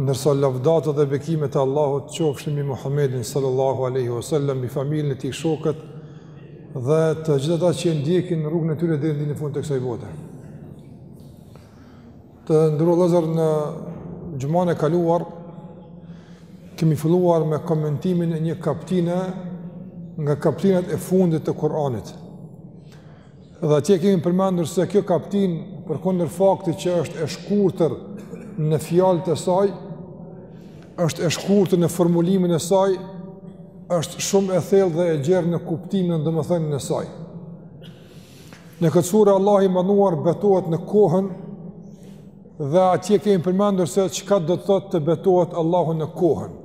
Ndërsa lavdatat dhe bekimet e Allahut qofshin mbi Muhammedin sallallahu alaihi wasallam, mbi familjen e tij, shokët dhe të gjithë ata që e ndjekin rrugën e tyre deri në fund të kësaj bote. Të nderuar vëllezër në xhumanë e kaluar kemi filluar me komentimin e një kaptine nga kaptinat e fundit të Kur'anit. Dhe atje kemi përmendur se kjo kaptinë, përkundër faktit që është e shkurtër në fjalët e saj, është e shkurtër në formulimin e saj, është shumë e thellë dhe e gjerë në kuptimin dhe domethënien e saj. Në këtë surë, Allahu i madhëruar betohet në kohën dhe atje kemi përmendur se çka do të thotë të betohet Allahu në kohën.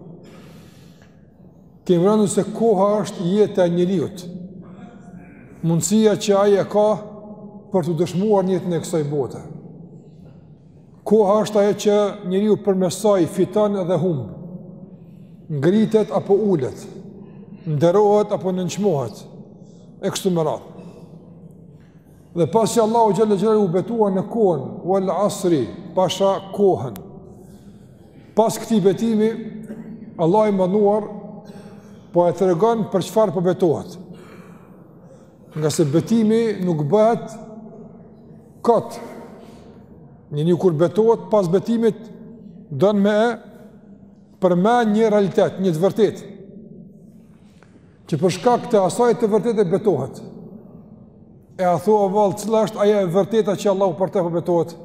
Kemi përmendur se koha është jeta e njeriut, mundësia që ai e ka për t'u dëshmuar në jetën e kësaj bote. Koha është ajo që njeriu përmes saj fiton edhe humb, ngritet apo ulet, nderohet apo nënçmohet, e kështu me radhë. Dhe pasi që Allahu xhalla xhelalu u betua në kohën wal asri, pasha kohën. Pas këtij betimi Allahu i madhëruar po e tregon për çfarë po betohet. Ngase betimi nuk bëhet kot. Njeriu kur betohet pas betimit don me e përmend një realitet, një të vërtetë. Që për shkak të asaj të vërtete betohet. E a thua vallë cila është ajo e vërteta që Allahu për të po betohet?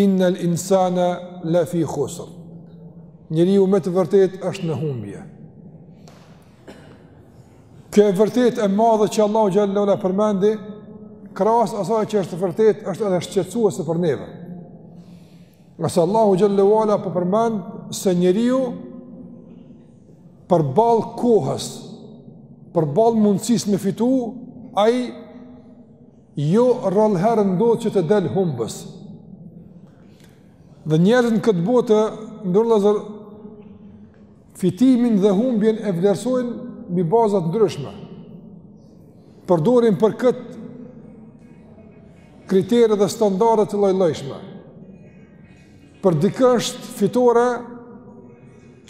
Innal insana la fi khusr. Njeriu me të vërtetë është në humbje. Kjo e vërtetë e madhe që Allahu xhalla wa ala e përmendi, krahas asaj që është e vërtetë, është edhe shqetësuese për neve. Ngase Allahu xhalla wa ala po përmend se njeriu përballë kohës, përballë mundësisë me fitu, ai jo rrallëherë ndodh që të del humbës. Dhe njerëzit në këtë botë, nderuar vëllezër, Fitimin dhe humbjen e vlerësojnë mbi baza të ndryshme. Përdorin për këtë kritere dhe standarde të llojllojshme. Për dikë është fitore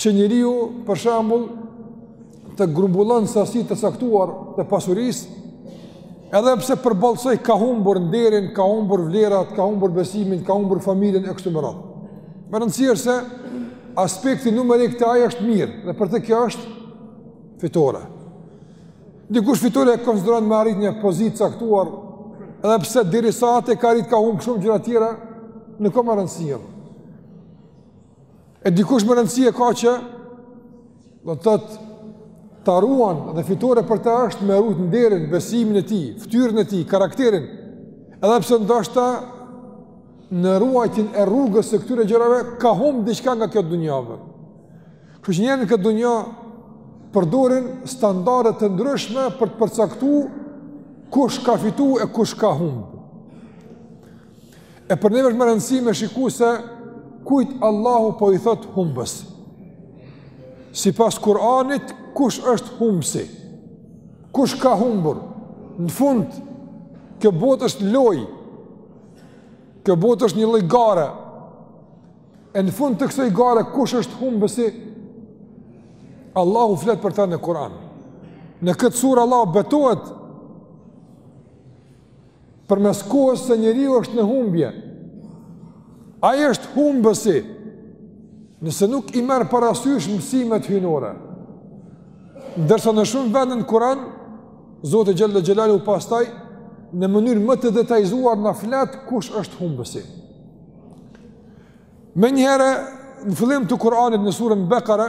që njeriu për shembull të grumbullon sasi të caktuar të pasurisë, edhe pse përballë saj ka humbur nderin, ka humbur vlerat, ka humbur besimin, ka humbur familjen e kështu me radhë. Me rëndësi është se aspekti numerik te ai është mirë, dhe për të kjo është fitore. Dikush fitore e konsideron me arrit një pozitë caktuar, edhe pse derisa atë e ka arrit ka humb shumë gjëra tjera, nuk ka ma rëndësi E dikush me rëndësi e ka që Do të thotë ta ruan dhe fitore për ta është me rujt nderin, besimin e tij, fytyrën e tij, karakterin. Edhe pse ndoshta në ruajtjen e rrugës së këtyre gjërave ka humb diçka nga kjo dunja, Kështu që njerëzit n'këtë dunja përdorin standarde të ndryshme për të përcaktu kush ka fitu e kush ka humb. E për neve është me rëndësi me shiku se kujt Allahu po i thotë humbës. Sipas Kur'anit, kush është humbësi? Kush ka humbur? Në fund, kjo botë është lojë, kjo botë është një lloj gare, e në fund të kësoj gare, kush është humbësi? Allahu flet për ta në Kur'an. Në këtë surë Allahu betohet Përmes kohës se njeriu është në humbje, ai është humbësi, nëse nuk i merr parasysh mësimet hyjnore. Ndërsa në shumë vende n'Kur'an, Zoti xhel-le xhelaluhu pastaj, në mënyrë më të detajizuar na flet kush është humbësi. Menjëherë, në fillim të Kur'anit në surën Bekare,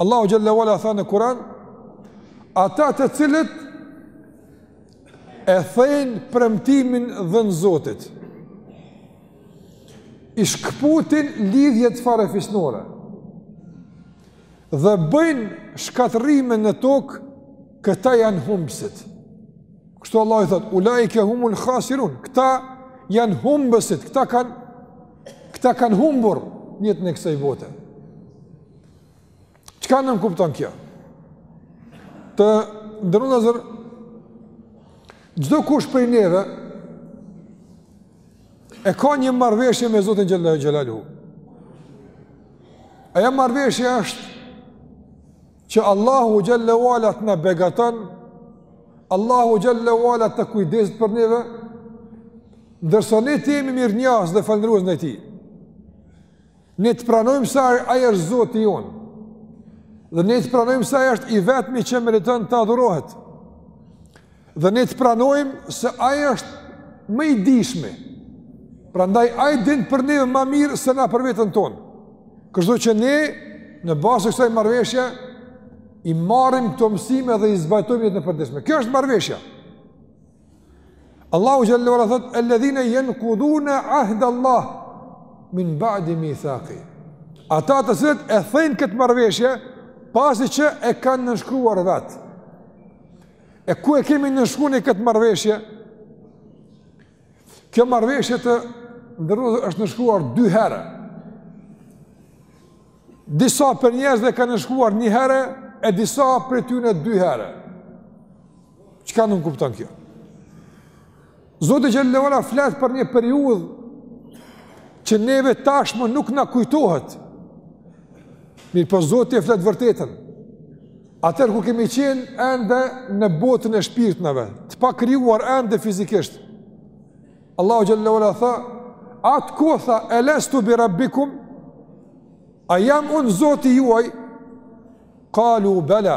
Allahu xhel-le ve ala tha në Kur'an ata të cilët e thejnë premtimin dhënë Zotit i shkëputin lidhjet farefisnore dhe bëjnë shkatërrime në tokë këta janë humbësit kështu Allahu i thotë ulaike humul khasirun këta janë humbësit këta kanë Këta kanë humbur n'jetën e kësaj bote. Çka nënkupton kjo? Të nderun vllazër, çdokush prej neve, e ka një marrëveshje me Zotin xhel-le xhelaluhu. Ajo marrëveshje është Që Allahu xhel-le ve ala të na begaton, Allahu xhel-le ve ala të kujdeset për neve, ndërsa ne të jemi mirënjohës dhe falënderues ndaj tij. Ne të pranojmë se ai është Zoti jonë. Dhe ne të pranojmë se ai është i vetmi që meriton të adhurohet. Dhe ne të pranojmë se Ai është më i dijshmi. Prandaj Ai din për neve ma mirë se na për veten tonë. Kështu që ne në bazë të kësaj marrëveshje i marrim këto mësime dhe i zbatojmë në jetën e përditshme. Kjo është marrëveshja. Allahu xhel-le ve ala thotë alladhina yanquduna ahd Allah min ba'di mithaqi. Ata të cilët e thejnë këtë marrëveshje pasi që e kanë nënshkruar vetë. E ku e kemi nënshkru ne këtë marrëveshje? Kjo marrëveshje të nderuar është nënshkruar dy herë. Disa prej njerëzve kanë nënshkruar një herë e disa prej tyne dy herë. Çka nënkupton kjo? Zoti xhel-le ve ala flet për një periudhë që neve tashmë nuk na kujtohet. Mirëpo Zoti e flet të vërtetën. Atëherë kur kemi qenë ende në botën e shpirtnave, të pakrijuar ende fizikisht. Allahu xhel-le ve ala thotë, atë kohë tha, elestu bi rabbikum, a jam unë zoti juaj, kalu bela,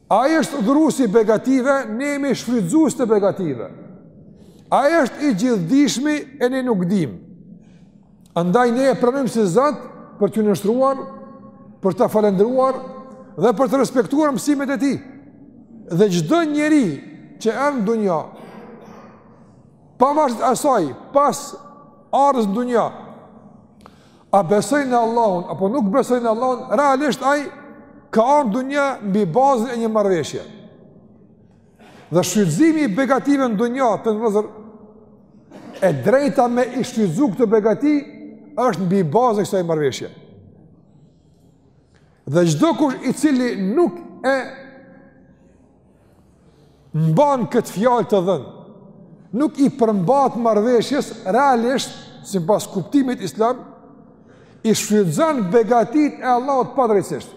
Ai është dhurues i begative, ne jemi shfrytëzues të begative. Ai është i gjithëdijshmi e ne nuk dimë. Andaj ne e pranojmë si Zot për t'iu nënshtruar, për ta falënderuar dhe për të respektuar mësimet e tij. Dhe çdo njeri që erdhi në dunja, pavarësisht asaj, pas ardhjes në dunja, A beson në Allahun apo nuk beson në Allahun, realisht ai ka ardhur në dunja mbi bazën e një marrëveshje. Dhe shfrytëzimi i begative në dunja, të nderuar, e drejta me i shfrytëzu këto begati, është mbi bazën e kësaj marrëveshje. Dhe çdokush i cili nuk e mban këtë fjalë të dhënë, nuk i përmbahet marrëveshjes, realisht, sipas kuptimit islam, i shfrytëzon begatitë e Allahut padrejtësisht.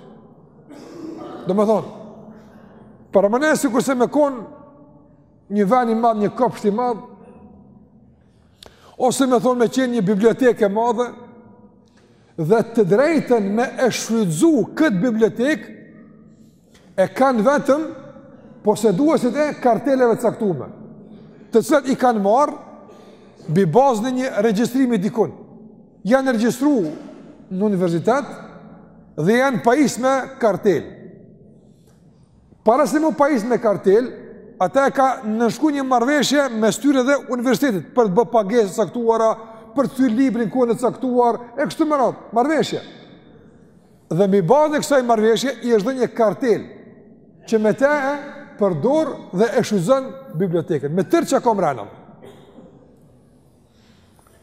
Domethonë, paramendoni sikurse me konë një ven i madh, një kopsht i madh, ose me thonë me qenë një bibliotekë e madhe, dhe të drejtën me e shfrytëzu këtë bibliotekë, e kanë vetëm poseduesit e kartelave të caktume, të cilat i kanë marrë mbi bazën e një regjistrimi dikun. Janë regjistru në universitet dhe janë pajisë me kartelë. Para se me u pajisë me kartelë, ata e kanë nënshkru një marrëveshje mes tyre dhe universitetit, për të bë pagesa të caktuara, për të kthyer librin në kohën e caktuar, e kështu me radhë, marrëveshje. Dhe mbi bazën e kësaj marrëveshje i është dhënë një kartelë që me të e përdor dhe e shfrytëzon bibliotekën me tërë çka ka mbrenda.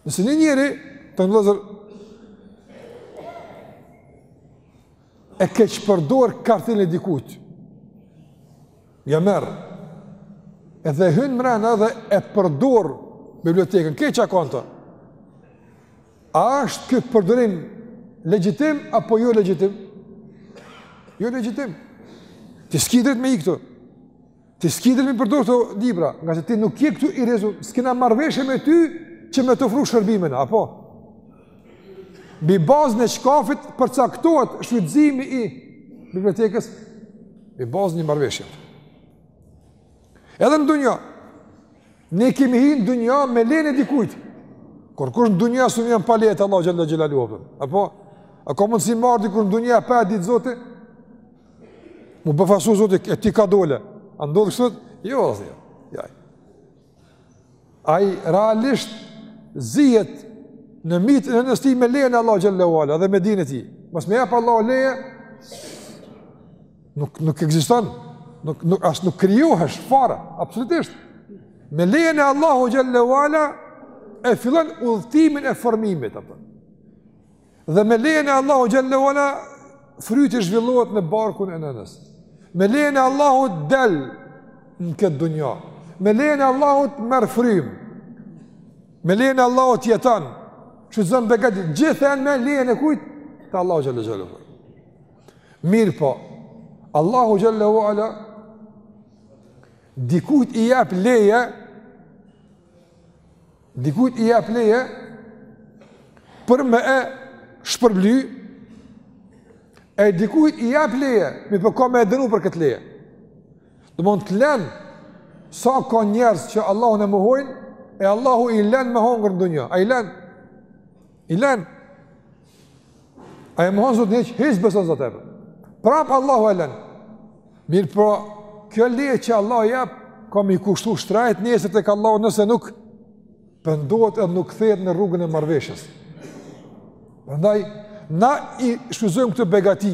Nëse një njeri ta zëmë e keqpërdor kartelën e dikujt. Ja merr. Edhe hyn mbrenda dhe e përdor bibliotekën. Krejt çka ka A është ky përdorim legjitim apo jo legjitim? Jo legjitim. Ti s'ki drejt me hi këtu. Ti s'ki drejt me përdor këto libra, ngase ti nuk je këtu i regjistrum, s'kena marrëveshje me ty që me të ofru shërbimin, apo? Mbi bazën e çkafit përcaktohet shfrytëzimi i bibliotekës mbi bazën e marrëveshjes. Edhe në dunja. Ne kemi hi në dunja me lejen e dikujt. Kurrkush në dunja s'un hin pa leje t'Allahut xhele xhelaluhu. Apo? A ka mundësi m'ardh dikush në dunja pa e ditë Zoti? M'u befasu Zoti, e ti kah dole. A ndodh kështu? Jo, dhe jo. Jaj. Ai realisht zihet në mitër t'nënës tij me lejen e Allahut xhele ve ala dhe me dijen e tij. Mos me jep Allahu leje, nuk, nuk ekziston, nuk, nuk, as nuk krijohesh fare, absolutisht. Me lejen e Allahut xhele ve ala e fillon udhëtimin e formimit. Apo. Dhe me lejen e Allahut xhele ve ala fryti zhvillohet në barkun e nënës. Me lejen e Allahut del në këtë dunja. Me lejen e Allahut merr frymë. Me lejen e Allahut jeton. Gëzon begati gjithnjë me lejen e kujt? Të Allahut xhele xhelaluhu. Mirëpo. Allahu xhele ve ala dikujt i jap leje Dikujt i jap leje për me e shpërbly, e dikujt i jap leje, mirëpo ka me e dënu për këtë leje. Domethënë të len, sa ka njerëz që Allahun e mohojnë, e Allahu i len me hongër në dunja, a i len. I len. Ai e mohon Zotin hiç, hiç s'beson Zot atë. Prap Allahu e len. Mirëpo, kjo leje që Allahu jap ka me i kushtu shtrejt nesër tek Allahu nëse nuk pendohet edhe nuk kthehet në rrugën e marrëveshjes. Prandaj na i shfrytëzojmë këtë begati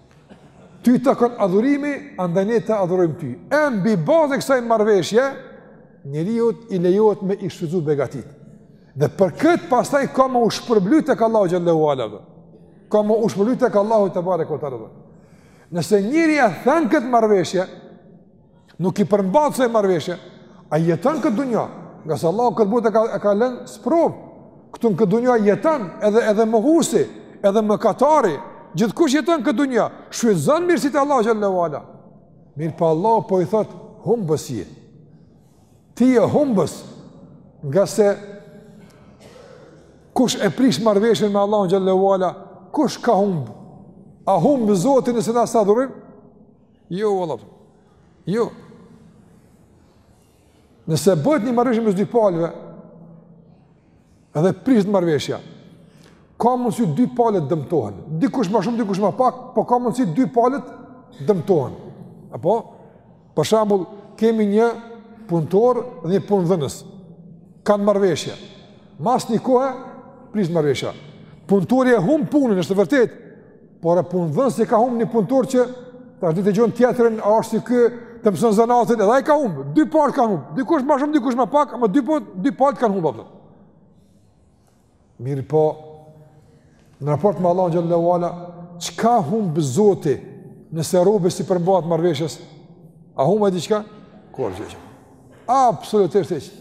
Ty të takon adhurimi, andaj ne të adhurojmë ty. E mbi bazë të kësaj marrëveshje, njeriut i lejohet me i shfrytëzu begatitë. Dhe për këtë pastaj ka me u shpërbly tek Allahu xhele ve ala. Ka me u shpërbly tek Allahu tebareke ve teala. Nëse njeri e then këtë marrëveshje, Nuk i përmbahet asaj marrëveshje. Ai jeton në këtë dunja, ngase Allahu këtë botë e ka, e ka lënë sprovë. Këtu në këtë dunja jeton edhe, edhe mohusi, edhe mëkatari. Gjithkush jeton në këtë dunja, shfrytëzon mirësitë e Allahut xhel-le ve ala. Mirëpo po Allahu po i thotë humbës je. Ti je humbës ngase kush e prish marrëveshjen me Allahun xhel-le ve ala, kush ka humb? A humb Zoti nëse na s'e adhurojmë? Jo, vallah, jo. Nëse bëhet një marrëveshje mes dy palëve, edhe prishet marrëveshja, ka mundësi dy palët dëmtohen. Dikush ma shumë, dikush ma pak, po ka mundësi dy palët dëmtohen. Apo? Për shembull, kemi një punëtor dhe një punëdhënës. Kanë marrëveshje. Mas një kohe, prishet marrëveshja. Punëtori e humb punën, është e vërtetë, Por edhe punëdhënësi ka humb një punëtor që tash deri ta gjon tjetrin, a është si ky, ta mëson zanatin, edhe ai ka humb, dy palët kanë humb, dikush ma shumë, dikush ma pak, ama dy, po, dy palët kanë humb aty. Mirëpo, në raport me Allahun xhel-le ve ala, çka humb Zoti nëse robi s'i përmbahet marrëveshjes? A humb ai diçka? Kurgjo hiç. Absolutisht hiç.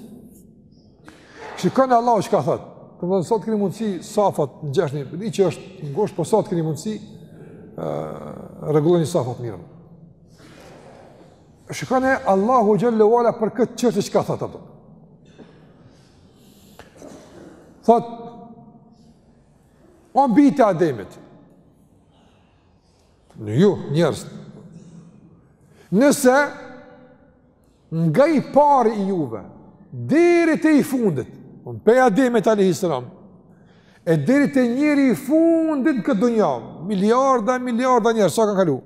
Shikoni Allahu çka thot. Domethënë sot keni mundësi safat ngjeshni, e di që është ngushtë, po sot keni mundësi rregulloni safat mirë. Shikoni Allahu xhel-le ve ala për këtë çështje çka thot aty. Thot O bijtë e Ademit, o ju njerëz. Nëse Nga i pari i juve, deri te i fundit, prej Ademit alejhi selam, e deri te njeri i fundit në këtë dunja, miliarda, miliarda njerëz, sa kanë kalu?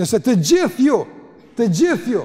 Nëse të gjithë ju, të gjithë ju,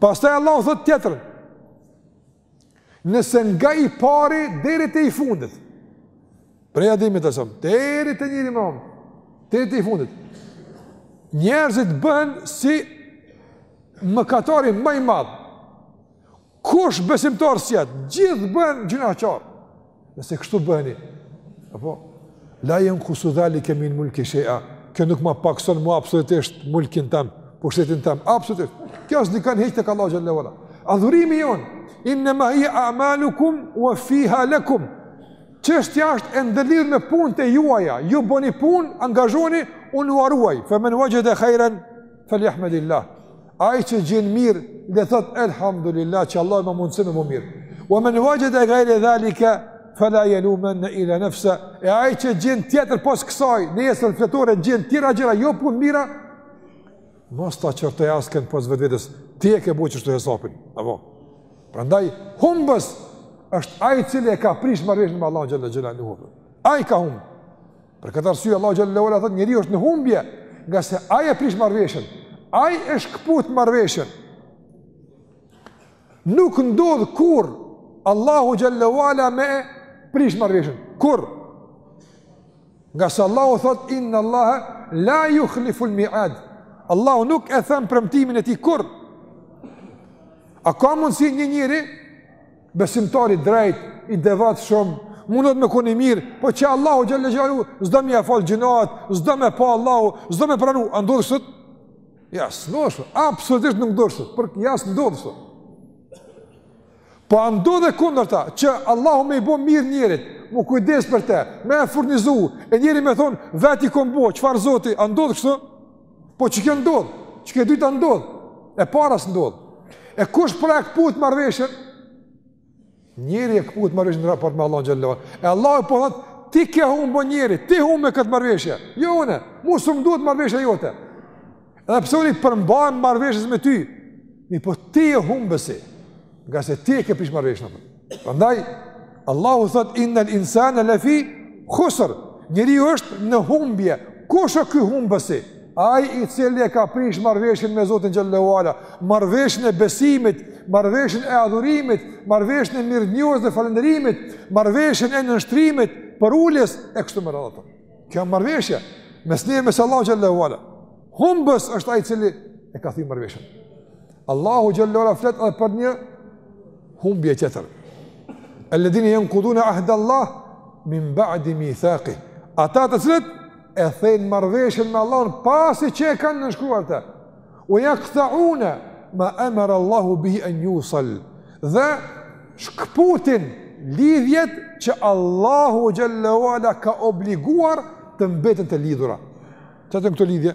Pastaj Allahu thot tjetrën. Nëse nga i pari deri te i fundit. Prej Ademit alejhi selam, deri te njeri i mramë, deri te i fundit. Njerëzit bëhen si mëkatari ma i madh. Kush besimtar s'jet, gjithë bëhen gjynahqarë. Nëse kështu bëheni, apo la jenkusu dhalike min mulki shej'a, kjo nuk ma pakson mu absolutisht mulkin tam, pushtetin tam, absolutisht. Kjo s'ndikon hiç tek Allahu xhel-le ve ala. Adhurimi jonë, innema hije a'malukum uveffiha lekum. Çështja është e ndërlidhur me punët e juaja, ju bëni punë, angazhoheni, unë ua ruaj. Fe men vexhede hajren, Feljahmedillah. Ai që gjen mirë, le thot elhamdulillah që Allah më mundson më mirë. Wa man wajada ghayra zalika fala yaluman ila nafsa. E ai që gjen tjetër pos kësaj, nesër fletore gjen tjera gjëra jo punë mira, mos ta qortoj askën pos vetvetes. Ti e ke bo kështu hesapin. Apo. Prandaj humbës është ai i cili e ka prish marrëveshjen me Allahun xhelle xhelaluhu. Ai ka humbë. Për këtë arsye Allahu xhelle ue ala thotë njeriu është në humbje, ngase ai e prish marrveshjen. Ai e shkput marrveshjen. Nuk ndodh kurr Allahu xhelle ue ala me e prish marrveshjen. Kurr. Ngase Allahu thot inna Allaha la yukhlifu al-mi'ad. Allahu nuk e then premtimin e tij kurr. A ka mundsi një njeri Besimtar i drejt, i devotshëm, mundohet me kon i mirë, po që Allahu xhelle xhelaluhu s'do me ia falë gjynahet, s'do me pa Allahu, s'do me pranu, a ndodh kshtu? Jo, s'ndodh kshtu, absolutisht nuk ndodh kshtu, por jo s'ndodh kshtu. Po a ndodh e kundërta, që Allahu me i bo mirë njerit, m'u kujdes për te, me e furnizu, e njeri me thonë, vet i kom bo, çfarë Zoti, a ndodh kështu? Po qikjo ndodh, qikjo e dyta ndodh, e para s'ndodh. E kush pra e këput marrveshjen? Njeri e këput marrveshjen në raport me Allahun xhelle ue ala. E Allahu po thotë, ti ke humb o njeri, ti humb me këtë marrveshje. Jo une, mu s'më duhet marrveshja jote. Edhe pse unë i përmbahem marrveshjes me ty, mirpo ti je humbësi, ngase ti e ke prish marrveshjen. Për. Prandaj Allahu thot inna al-insana lafi khusr. Njeriu është në humbje. Kush është ky humbësi? Ai i cili e ka prish marrveshjen me Zotin xhelle ue ala, marrveshjen e besimit, marrveshjen e adhurimit, marrveshjen e mirënjohjes dhe falënderimit, marrveshjen e nënshtrimit, përuljes e kështu me radhë. Kjo marrveshja mes neve e mes Allahut xhelle ue ala. Humbës është ai i cili e ka thy marrveshjen. Allahu xhelle ue ala flet edhe për një humbje tjetër. Elledhine jenkudune ahda Allahi, min ba'di mithakihi. Ata të cilët e thejnë marrveshjen me Allahun pasi që e kanë nënshkruar atë. Ue jaktaune ma emera Allahu bihi en jusal. Dhe shkëputin lidhjet që Allahu xhelle ue ala ka obliguar të mbeten të lidhura. Cilat janë këto lidhje?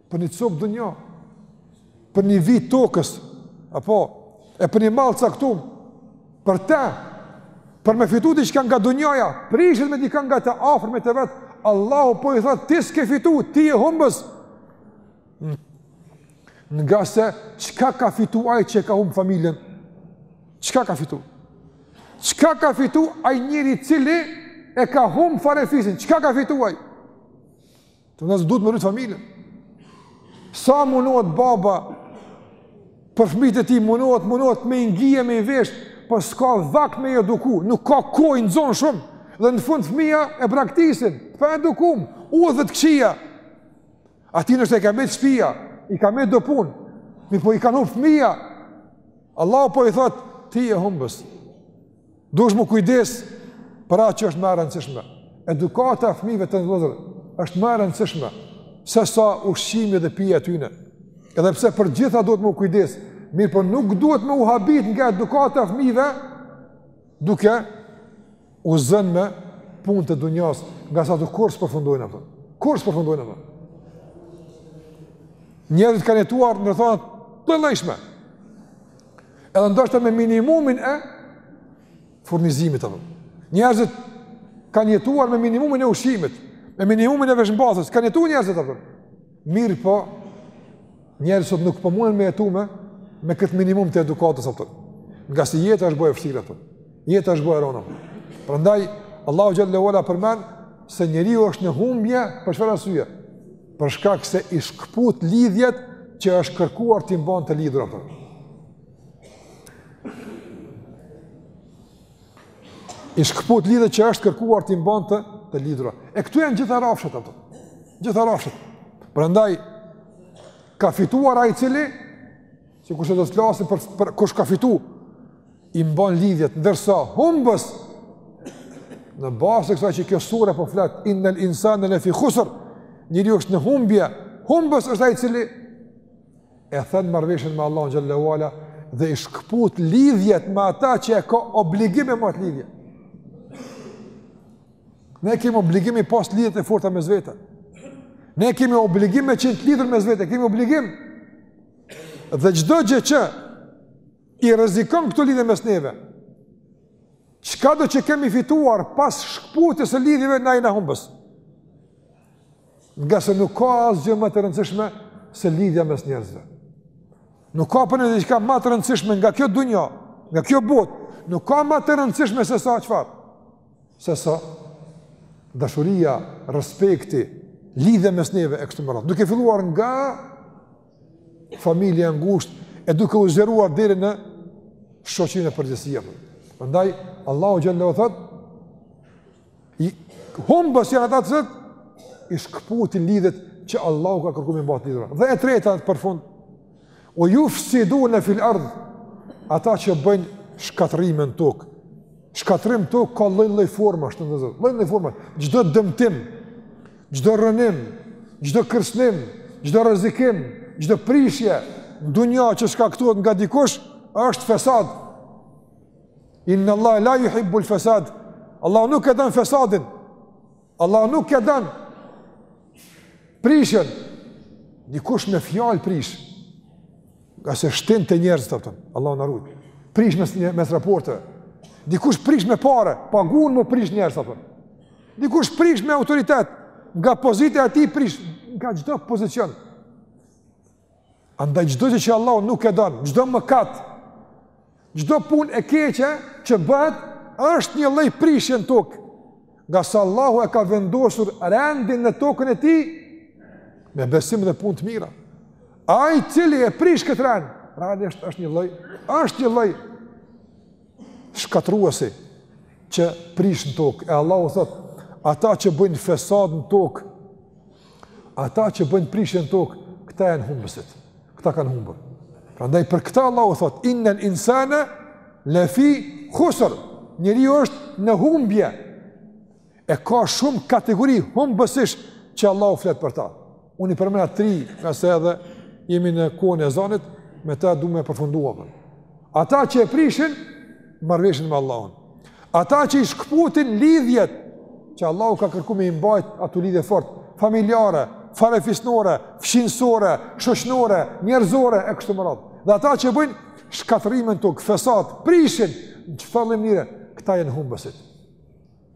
Për një copë dunja, për një vijë tokës, apo, e për një mall t'caktum, për te, për me fitu diçka nga dunjaja, prishet me dikan nga të afërmit e vet, Allahu po i thotë, ti s'ke fitu, ti je humbës, ngase çka ka fitu ai që e ka humbë familjen, çka ka fitu, çka ka fitu ai njeri i cili e ka humbë farefisin, çka ka fitu ai, Të nxënë duhet me rritë familjen. Sa munohet baba për fëmijët e tij, munohet, munohet me i ngi me i vesh, po s'ka vakt me i eduku, nuk ka kohë i nxon shumë. Dhe në fund fëmija e braktisin, t'paedukum, udhë të këqija. Atij n'shtë i ka metë shpia, i ka metë do punë, mirëpo i kan hup fëmija. Allah po i thot, ti e humbës. Duhesh me u kujdes për atë që është më e rëndësishme. Edukata e fëmijëve të nderuar është më e rëndësishme se sa ushqimi dhe pija e tyre. Edhe pse për gjitha duhet me u kujdes, mirëpo nuk duhet me u habit nga edukata e fëmijëve duke u zënë me punë të dunjas, ngase kurrë s' përfundojnë ato. Kurrë s' përfundojnë ato. Njerëzit kanë jetuar në rrethana të ndryshme, Edhe ndoshta me minimumin e furnizimit apo. Njerëzit kanë jetuar me minimumin e ushqimit, me minimumin e veshmbathjes, kanë jetuar njerëzit apo. Mirëpo, njerëzit sot nuk po munden me jetu me, me këtë minimum të edukatës apo. Ngase jeta është bo e vështirë apo. Jeta është bo e ronë apo. Prandaj, Allahu xhelle ue ala përmend se njeriu është në humbje për çfarë arsye. për shkak se i shkëput lidhjet që është kërkuar t'i mbajë të lidhura ato. I shkëput lidhjet që është kërkuar t'i mbajë të, të lidhura. E këtu janë gjitha rrafshet ato. Gjitha rrafshet. Prandaj ka fituar ai i cili Sikurse do të flasim për, për kush ka fitu, i mban lidhjet, ndërsa humbës, në bazë të kësaj që kjo surja po flet, innel insane lefi husr, njeriu është në humbje, humbës është ai i cili e then marrëveshjen me Allahun xhelle ue ala, dhe i shkëput lidhjet me ata që e ka obligim me mbajt lidhje. Ne kemi obligim me i pas lidhjet e forta mes vete. Ne kemi obligim me qenë të lidhun mes vete, e kemi obligim. Dhe çdo gjë që i rrezikon këto lidhje mes neve. Çkado që kemi fituar pas shkputjes së lidhjeve na jena humbës. Ngase nuk ka asgjë më të rëndësishme se lidhja mes njerëzve. Nuk ka pra diçka më të rëndësishme nga kjo dunja, nga kjo botë, nuk ka më të rëndësishme sesa çfarë, sesa dashuria, respekti, lidhja mes neve e kështu me radhë. Duke filluar nga familja e ngushtë, e duke u zgjeruar deri në shoqni në përgjithësi. Prandaj, Allahu xhelle u thotë, humbës janë ata të cilët, i shkëputin lidhjet që Allahu ka kërku me i mbajt lidhura. Dhe e treta për fund, ue jufsidune fil erd, ata që bëjnë shkatërrime në tokë, Shkatrrim në tokë ka lloj lloj forma, shtë në zërë, lloj lloj forma, çdo dëmtim, çdo rrënim, çdo kërcnim, çdo rrezikim, çdo prishje në dunja që shkaktohet nga dikush, është fesad. Inna Allah la juhibbul fesad, Allah nuk e don fesadin. Allahu nuk e don prishjen. Dikush me fjalë prish. Ngase shtin te njerëzit, a kupton. Allahu na rujt. Prish mes, mes raporteve. Dikush prish me pare. Pagun me u prish njerëz, a kupton. Dikush prish me autoritet. Nga pozita e tij prish. Nga çdo pozicion. Andaj çdo gjë që Allahu nuk e don, çdo mëkat, çdo punë e keqe që bëhet, është një lloj prishje në tokë. Ngase Allahu e ka vendosur rendin në tokën e tij me besim dhe punë të mira. Ai i cili e prish këtë rend, realisht është një lloj, është një lloj shkatërruesi që prish në tokë, e Allahu thotë, ata që bëjnë fesad në tokë, ata që bëjnë prishjen në tokë, këta janë humbësit, këta kanë humbur. Prandaj për këta Allahu thotë, innel insane lefi husr, njeriu është në humbje, E ka shumë kategori humbësish që Allahu flet për ta. Unë i përmenda tri, ngase edhe jemi në kohën e ezanit, me ta du me përfundua për. Ata që e prishin marrëveshjen me Allahun. Ata që i shkëputin lidhjet, që Allahu ka kërku me i mbajt ato lidhje fort, familjare, farefisnore, fqinjësore, shoqnore, njerëzore, e kështu me radhë. Dhe ata që bëjnë shkatrrimin në tokë, fesad, prishin, në që fëllim njëre, këta janë humbësit.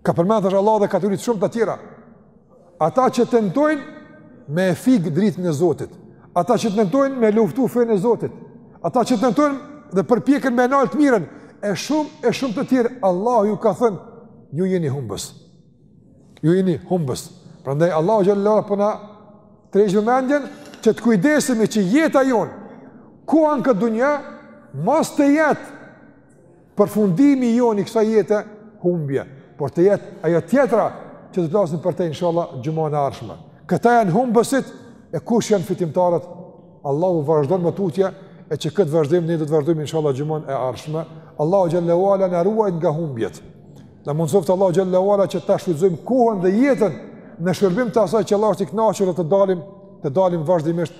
Ka përmend thashë Allahu edhe kategori shumë të tjera. Ata që tentojnë me e fik dritën e Zotit, ata që tentojnë me luftu fenë e Zotit, ata që tentojnë dhe përpjeken me e nal të mirën, e shumë, e shumë të tjera, Allahu ju ka thënë, ju jeni humbës. Ju jeni humbës. Prandaj Allahu xhel-le ue ala po na tërheq vëmendjen, që të kujdesemi që jeta jonë, koha në këtë dunja, mos të jetë përfundimi jonë i kësaj jete humbje, por të jetë ajo tjetra që të flasim për te inshallah xhumanë e ardhshme. Këta janë humbësit e kush janë fitimtarët, Allahu vazhdon më tutje e që këtë vazhdim, ne do ta vazhdojmë inshallah xhumanë e ardhshme. Allahu xhel-le ue ala na ruajt nga humbjet. Na mundësoftë Allahu xhel-le ue ala që ta shfrytëzojmë kohën dhe jetën në shërbim të asaj që Allahu është i knaqur dhe të dalim, të dalim vazhdimisht